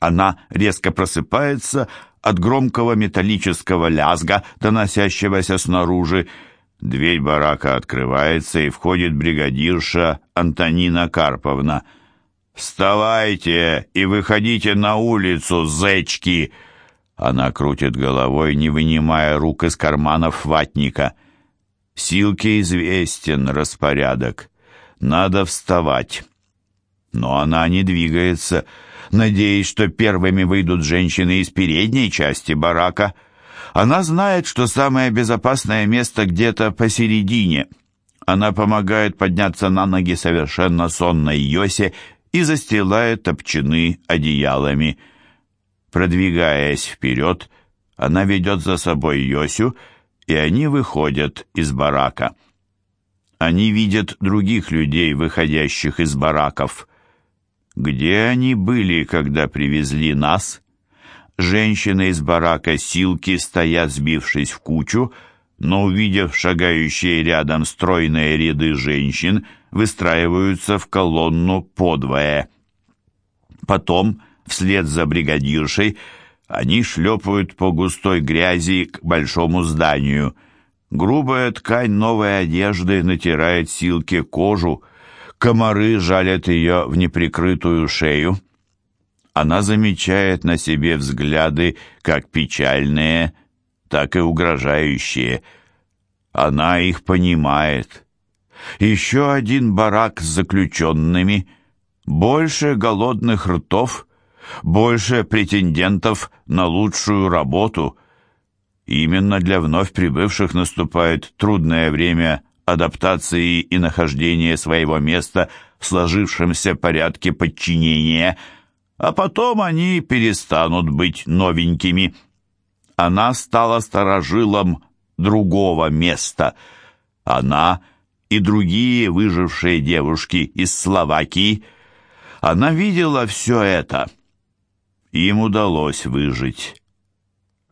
Она резко просыпается от громкого металлического лязга, доносящегося снаружи. Дверь барака открывается, и входит бригадирша Антонина Карповна. «Вставайте и выходите на улицу, зечки!» Она крутит головой, не вынимая рук из карманов ватника. Силке известен распорядок. Надо вставать. Но она не двигается, надеясь, что первыми выйдут женщины из передней части барака. Она знает, что самое безопасное место где-то посередине. Она помогает подняться на ноги совершенно сонной Йосе и застилает топчаны одеялами. Продвигаясь вперед, она ведет за собой Йосю, и они выходят из барака. Они видят других людей, выходящих из бараков. Где они были, когда привезли нас? Женщины из барака Силки стоят, сбившись в кучу, но, увидев шагающие рядом стройные ряды женщин, выстраиваются в колонну подвое. Потом Вслед за бригадиршей они шлепают по густой грязи к большому зданию. Грубая ткань новой одежды натирает силке кожу, комары жалят ее в неприкрытую шею. Она замечает на себе взгляды как печальные, так и угрожающие. Она их понимает. Еще один барак с заключенными, больше голодных ртов — больше претендентов на лучшую работу. Именно для вновь прибывших наступает трудное время адаптации и нахождения своего места в сложившемся порядке подчинения, а потом они перестанут быть новенькими. Она стала сторожилом другого места. Она и другие выжившие девушки из Словакии. Она видела все это — им удалось выжить.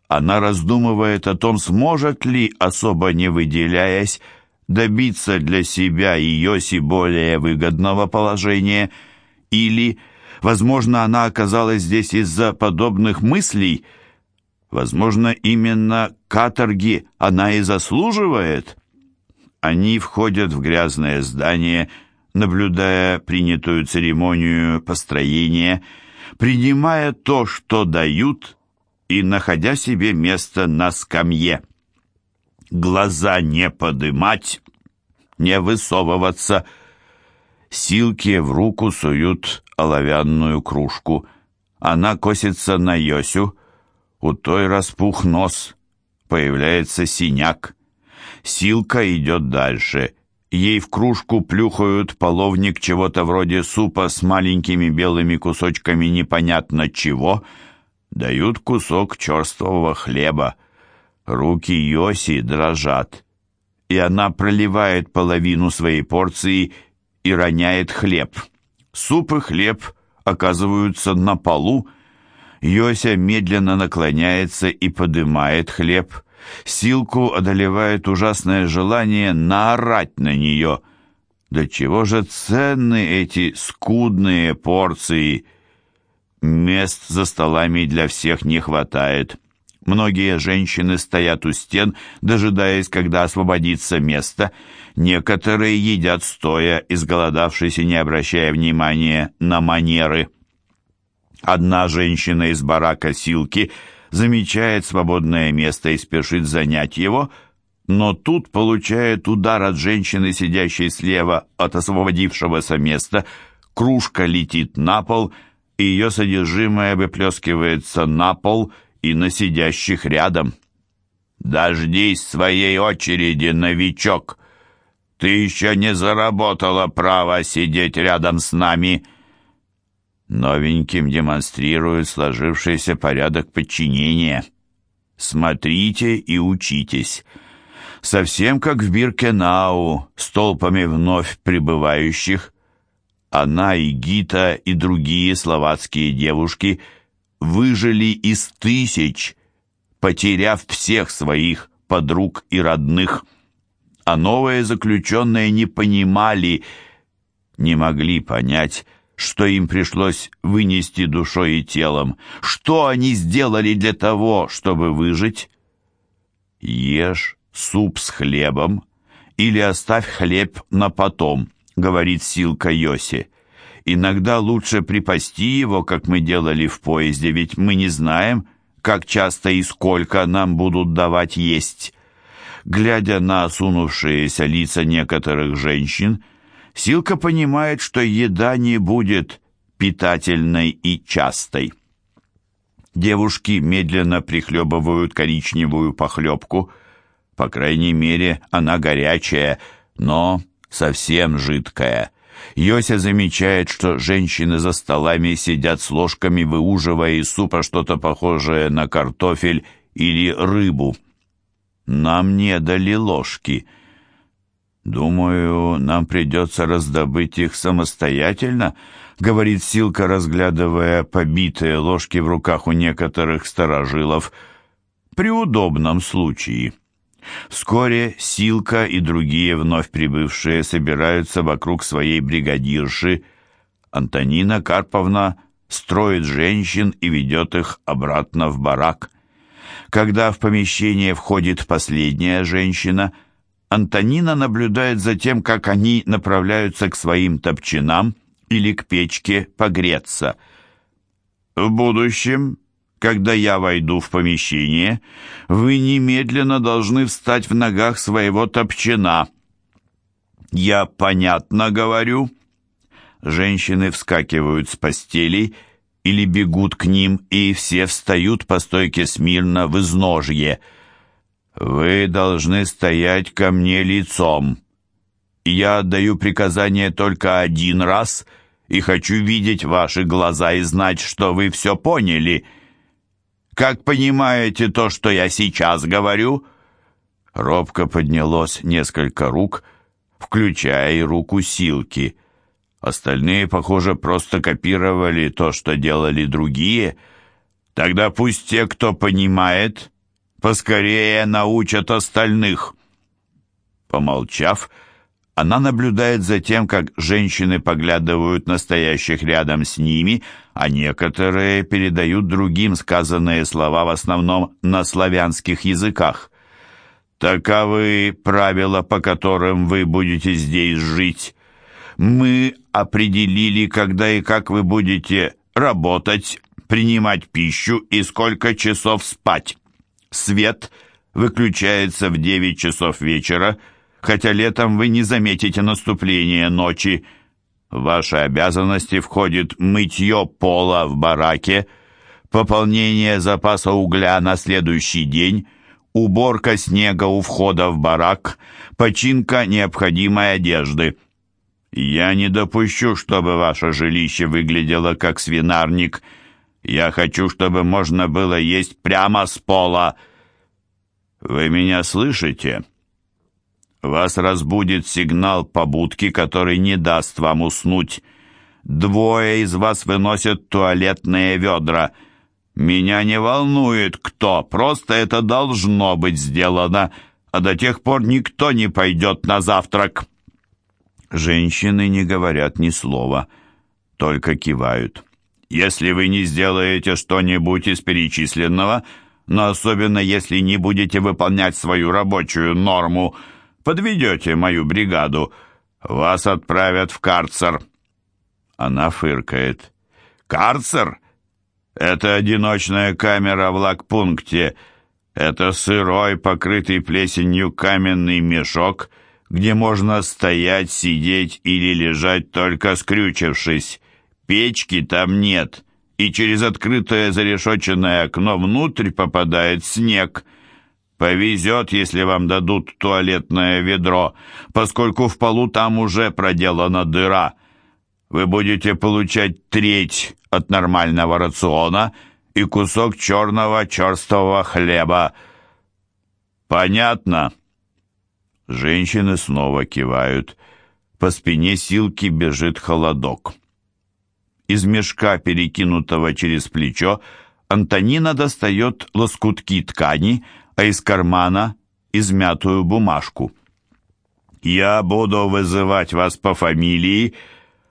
Она раздумывает о том, сможет ли, особо не выделяясь, добиться для себя и Йоси более выгодного положения, или, возможно, она оказалась здесь из-за подобных мыслей, возможно, именно каторги она и заслуживает. Они входят в грязное здание, наблюдая принятую церемонию построения – принимая то, что дают, и находя себе место на скамье. Глаза не подымать, не высовываться. Силки в руку суют оловянную кружку. Она косится на Йосю. У той распух нос. Появляется синяк. Силка идет дальше — Ей в кружку плюхают половник чего-то вроде супа с маленькими белыми кусочками непонятно чего. Дают кусок черствого хлеба. Руки Йоси дрожат. И она проливает половину своей порции и роняет хлеб. Суп и хлеб оказываются на полу. Йося медленно наклоняется и подымает хлеб – Силку одолевает ужасное желание наорать на нее. Да чего же ценны эти скудные порции? Мест за столами для всех не хватает. Многие женщины стоят у стен, дожидаясь, когда освободится место. Некоторые едят стоя, изголодавшись и не обращая внимания на манеры. Одна женщина из барака Силки – замечает свободное место и спешит занять его, но тут получает удар от женщины, сидящей слева от освободившегося места, кружка летит на пол, и ее содержимое выплескивается на пол и на сидящих рядом. «Дождись своей очереди, новичок! Ты еще не заработала право сидеть рядом с нами!» Новеньким демонстрируют сложившийся порядок подчинения. Смотрите и учитесь. Совсем как в Биркенау, с толпами вновь прибывающих. Она и Гита, и другие словацкие девушки выжили из тысяч, потеряв всех своих подруг и родных. А новые заключенные не понимали, не могли понять, что им пришлось вынести душой и телом? Что они сделали для того, чтобы выжить? Ешь суп с хлебом или оставь хлеб на потом, говорит Силка Йоси. Иногда лучше припасти его, как мы делали в поезде, ведь мы не знаем, как часто и сколько нам будут давать есть. Глядя на осунувшиеся лица некоторых женщин, Силка понимает, что еда не будет питательной и частой. Девушки медленно прихлебывают коричневую похлебку. По крайней мере, она горячая, но совсем жидкая. Йося замечает, что женщины за столами сидят с ложками, выуживая из супа что-то похожее на картофель или рыбу. Нам не дали ложки. «Думаю, нам придется раздобыть их самостоятельно», — говорит Силка, разглядывая побитые ложки в руках у некоторых старожилов. «При удобном случае». Вскоре Силка и другие вновь прибывшие собираются вокруг своей бригадирши. Антонина Карповна строит женщин и ведет их обратно в барак. Когда в помещение входит последняя женщина — Антонина наблюдает за тем, как они направляются к своим топчинам или к печке погреться. В будущем, когда я войду в помещение, вы немедленно должны встать в ногах своего топчина. Я понятно говорю. Женщины вскакивают с постелей или бегут к ним, и все встают по стойке смирно в изножье – «Вы должны стоять ко мне лицом. Я отдаю приказание только один раз и хочу видеть ваши глаза и знать, что вы все поняли. Как понимаете то, что я сейчас говорю?» Робко поднялось несколько рук, включая и руку Силки. Остальные, похоже, просто копировали то, что делали другие. Тогда пусть те, кто понимает, поскорее научат остальных». Помолчав, она наблюдает за тем, как женщины поглядывают на стоящих рядом с ними, а некоторые передают другим сказанные слова в основном на славянских языках. «Таковы правила, по которым вы будете здесь жить. Мы определили, когда и как вы будете работать, принимать пищу и сколько часов спать. Свет выключается в 9 часов вечера, хотя летом вы не заметите наступления ночи. Ваши обязанности входит мытье пола в бараке, пополнение запаса угля на следующий день, уборка снега у входа в барак, починка необходимой одежды. Я не допущу, чтобы ваше жилище выглядело как свинарник – я хочу, чтобы можно было есть прямо с пола. Вы меня слышите? Вас разбудит сигнал побудки, который не даст вам уснуть. Двое из вас выносят туалетные ведра. Меня не волнует кто, просто это должно быть сделано, а до тех пор никто не пойдет на завтрак. Женщины не говорят ни слова, только кивают. Если вы не сделаете что-нибудь из перечисленного, но особенно если не будете выполнять свою рабочую норму, подведете мою бригаду, вас отправят в карцер». Она фыркает. «Карцер? Это одиночная камера в лагпункте. Это сырой, покрытый плесенью каменный мешок, где можно стоять, сидеть или лежать, только скрючившись. Печки там нет, и через открытое зарешоченное окно внутрь попадает снег. Повезет, если вам дадут туалетное ведро, поскольку в полу там уже проделана дыра. Вы будете получать треть от нормального рациона и кусок черного черстого хлеба. Понятно? Женщины снова кивают. По спине Силки бежит холодок. Из мешка, перекинутого через плечо, Антонина достает лоскутки ткани, а из кармана — измятую бумажку. «Я буду вызывать вас по фамилии,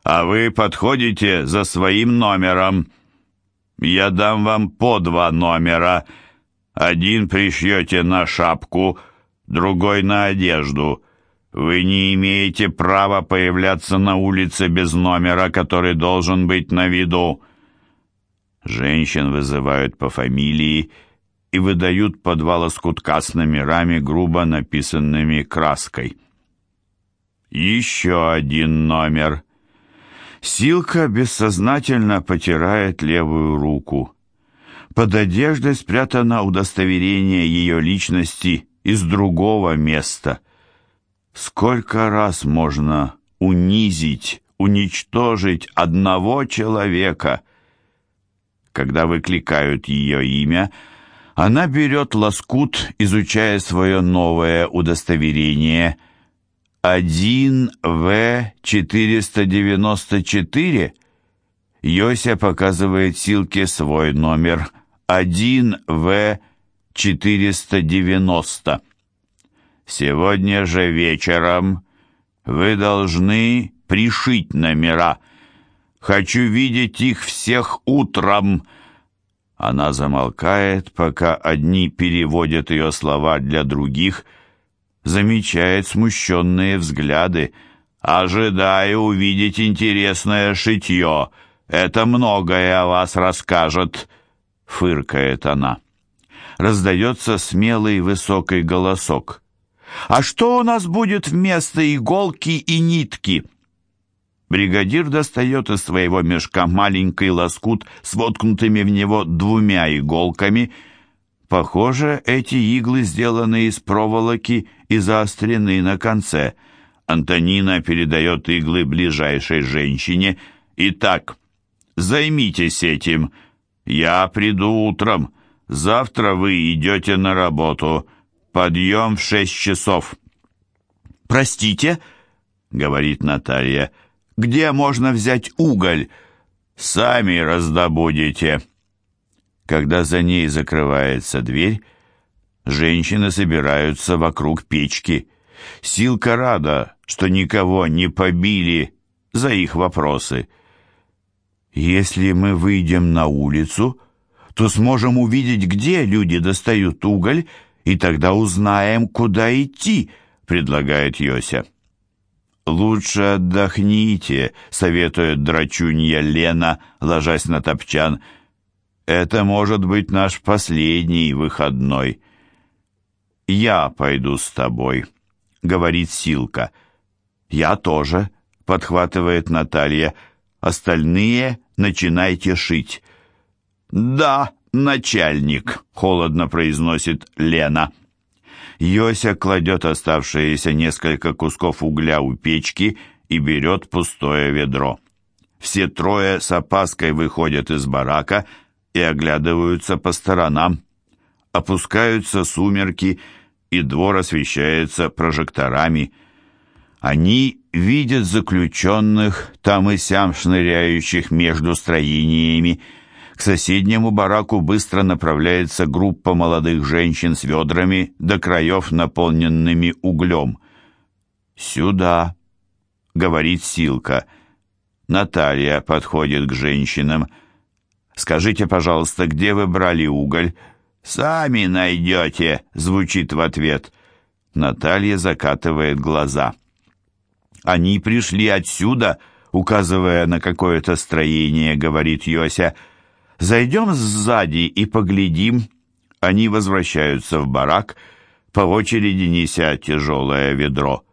а вы подходите за своим номером. Я дам вам по два номера. Один пришьете на шапку, другой на одежду. Вы не имеете права появляться на улице без номера, который должен быть на виду. Женщин вызывают по фамилии и выдают по два лоскутка с номерами, грубо написанными краской. Еще один номер. Силка бессознательно потирает левую руку. Под одеждой спрятано удостоверение ее личности из другого места. Сколько раз можно унизить, уничтожить одного человека? Когда выкликают ее имя, она берет лоскут, изучая свое новое удостоверение – 1В-494? Йося показывает Силке свой номер. 1В-490. Сегодня же вечером вы должны пришить номера. Хочу видеть их всех утром. Она замолкает, пока одни переводят ее слова для других – замечает смущенные взгляды. «Ожидаю увидеть интересное шитье. Это многое о вас расскажет», — фыркает она. Раздается смелый высокий голосок. «А что у нас будет вместо иголки и нитки?» Бригадир достает из своего мешка маленький лоскут с воткнутыми в него двумя иголками — Похоже, эти иглы сделаны из проволоки и заострены на конце. Антонина передает иглы ближайшей женщине. «Итак, займитесь этим. Я приду утром. Завтра вы идете на работу. Подъем в шесть часов». «Простите?» — говорит Наталья. «Где можно взять уголь?» «Сами раздобудете». Когда за ней закрывается дверь, женщины собираются вокруг печки. Силка рада, что никого не побили за их вопросы. Если мы выйдем на улицу, то сможем увидеть, где люди достают уголь, и тогда узнаем, куда идти, предлагает Йося. «Лучше отдохните», — советует драчунья Лена, ложась на топчан, — это может быть наш последний выходной. Я пойду с тобой, говорит Силка. Я тоже, подхватывает Наталья. Остальные начинайте шить. Да, начальник, холодно произносит Лена. Йося кладет оставшиеся несколько кусков угля у печки и берет пустое ведро. Все трое с опаской выходят из барака, и оглядываются по сторонам. Опускаются сумерки, и двор освещается прожекторами. Они видят заключенных, там и сям шныряющих между строениями. К соседнему бараку быстро направляется группа молодых женщин с ведрами, до краев наполненными углем. «Сюда», — говорит Силка. Наталья подходит к женщинам — Скажите, пожалуйста, где вы брали уголь?» «Сами найдете», — звучит в ответ. Наталья закатывает глаза. «Они пришли отсюда», — указывая на какое-то строение, говорит Йося. «Зайдем сзади и поглядим». Они возвращаются в барак, по очереди неся тяжелое ведро.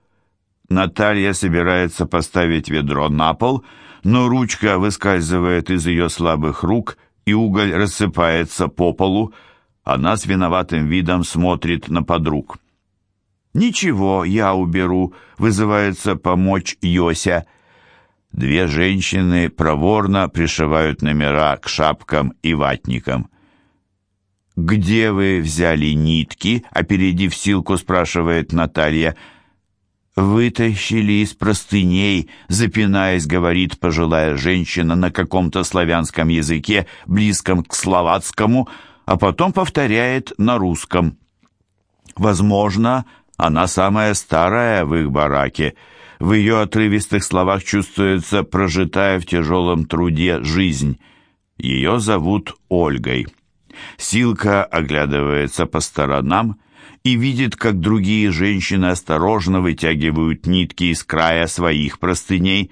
Наталья собирается поставить ведро на пол, — но ручка выскальзывает из ее слабых рук, и уголь рассыпается по полу. Она с виноватым видом смотрит на подруг. «Ничего, я уберу», — вызывается помочь Йося. Две женщины проворно пришивают номера к шапкам и ватникам. «Где вы взяли нитки?» — опередив Силку, спрашивает Наталья. «Вытащили из простыней», запинаясь, говорит пожилая женщина на каком-то славянском языке, близком к словацкому, а потом повторяет на русском. Возможно, она самая старая в их бараке. В ее отрывистых словах чувствуется прожитая в тяжелом труде жизнь. Ее зовут Ольгой. Силка оглядывается по сторонам и видит, как другие женщины осторожно вытягивают нитки из края своих простыней.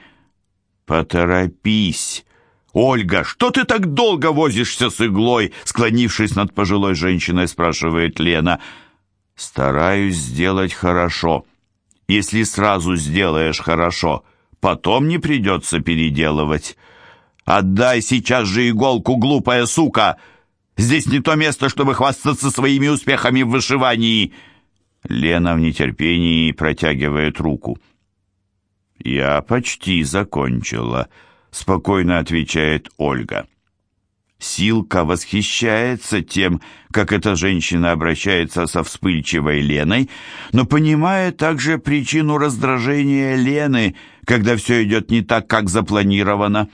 «Поторопись!» «Ольга, что ты так долго возишься с иглой?» Склонившись над пожилой женщиной, спрашивает Лена. «Стараюсь сделать хорошо. Если сразу сделаешь хорошо, потом не придется переделывать. Отдай сейчас же иголку, глупая сука!» Здесь не то место, чтобы хвастаться своими успехами в вышивании!» Лена в нетерпении протягивает руку. «Я почти закончила», — спокойно отвечает Ольга. Силка восхищается тем, как эта женщина обращается со вспыльчивой Леной, но понимает также причину раздражения Лены, когда все идет не так, как запланировано.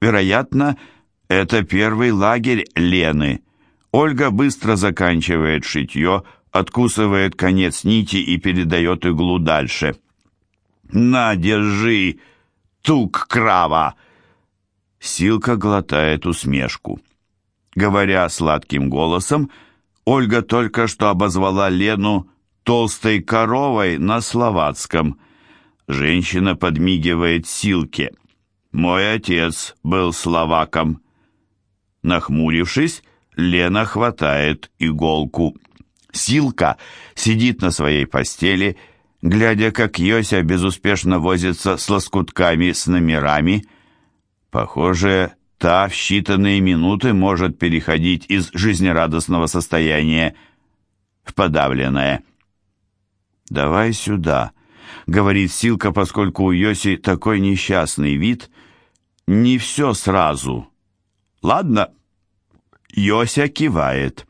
Вероятно, это первый лагерь Лены. Ольга быстро заканчивает шитье, откусывает конец нити и передает иглу дальше. «На, держи, тук крава!» Силка глотает усмешку. Говоря сладким голосом, Ольга только что обозвала Лену толстой коровой на словацком. Женщина подмигивает Силке. «Мой отец был словаком». Нахмурившись, Лена хватает иголку. Силка сидит на своей постели, глядя, как Йося безуспешно возится с лоскутками с номерами. Похоже, та в считанные минуты может переходить из жизнерадостного состояния в подавленное. «Давай сюда», — говорит Силка, поскольку у Йоси такой несчастный вид. «Не все сразу». Ладно?» Йося кивает.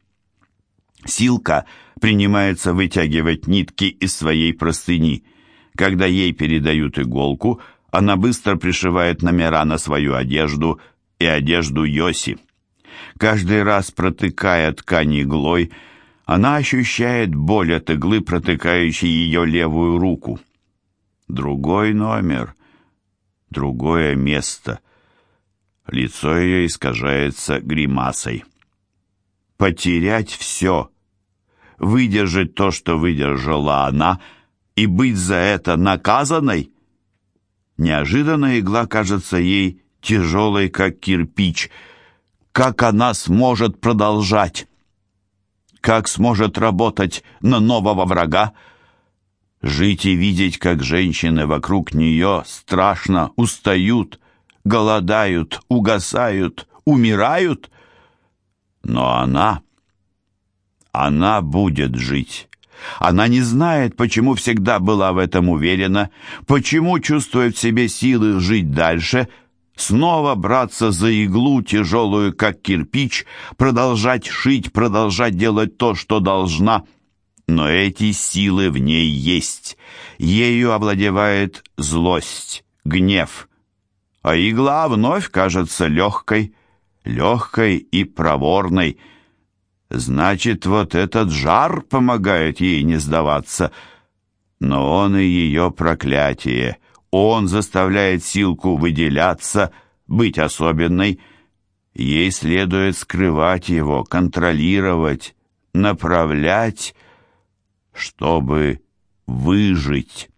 Силка принимается вытягивать нитки из своей простыни. Когда ей передают иголку, она быстро пришивает номера на свою одежду и одежду Йоси. Каждый раз протыкая ткань иглой, она ощущает боль от иглы, протыкающей ее левую руку. Другой номер, другое место — Лицо ее искажается гримасой. Потерять все, выдержать то, что выдержала она, и быть за это наказанной? Неожиданно игла кажется ей тяжелой, как кирпич. Как она сможет продолжать? Как сможет работать на нового врага? Жить и видеть, как женщины вокруг нее страшно устают, голодают, угасают, умирают. Но она, она будет жить. Она не знает, почему всегда была в этом уверена, почему чувствует в себе силы жить дальше, снова браться за иглу, тяжелую, как кирпич, продолжать шить, продолжать делать то, что должна. Но эти силы в ней есть. Ею овладевает злость, гнев, а игла вновь кажется легкой, легкой и проворной. Значит, вот этот жар помогает ей не сдаваться. Но он и ее проклятие. Он заставляет Силку выделяться, быть особенной. Ей следует скрывать его, контролировать, направлять, чтобы выжить».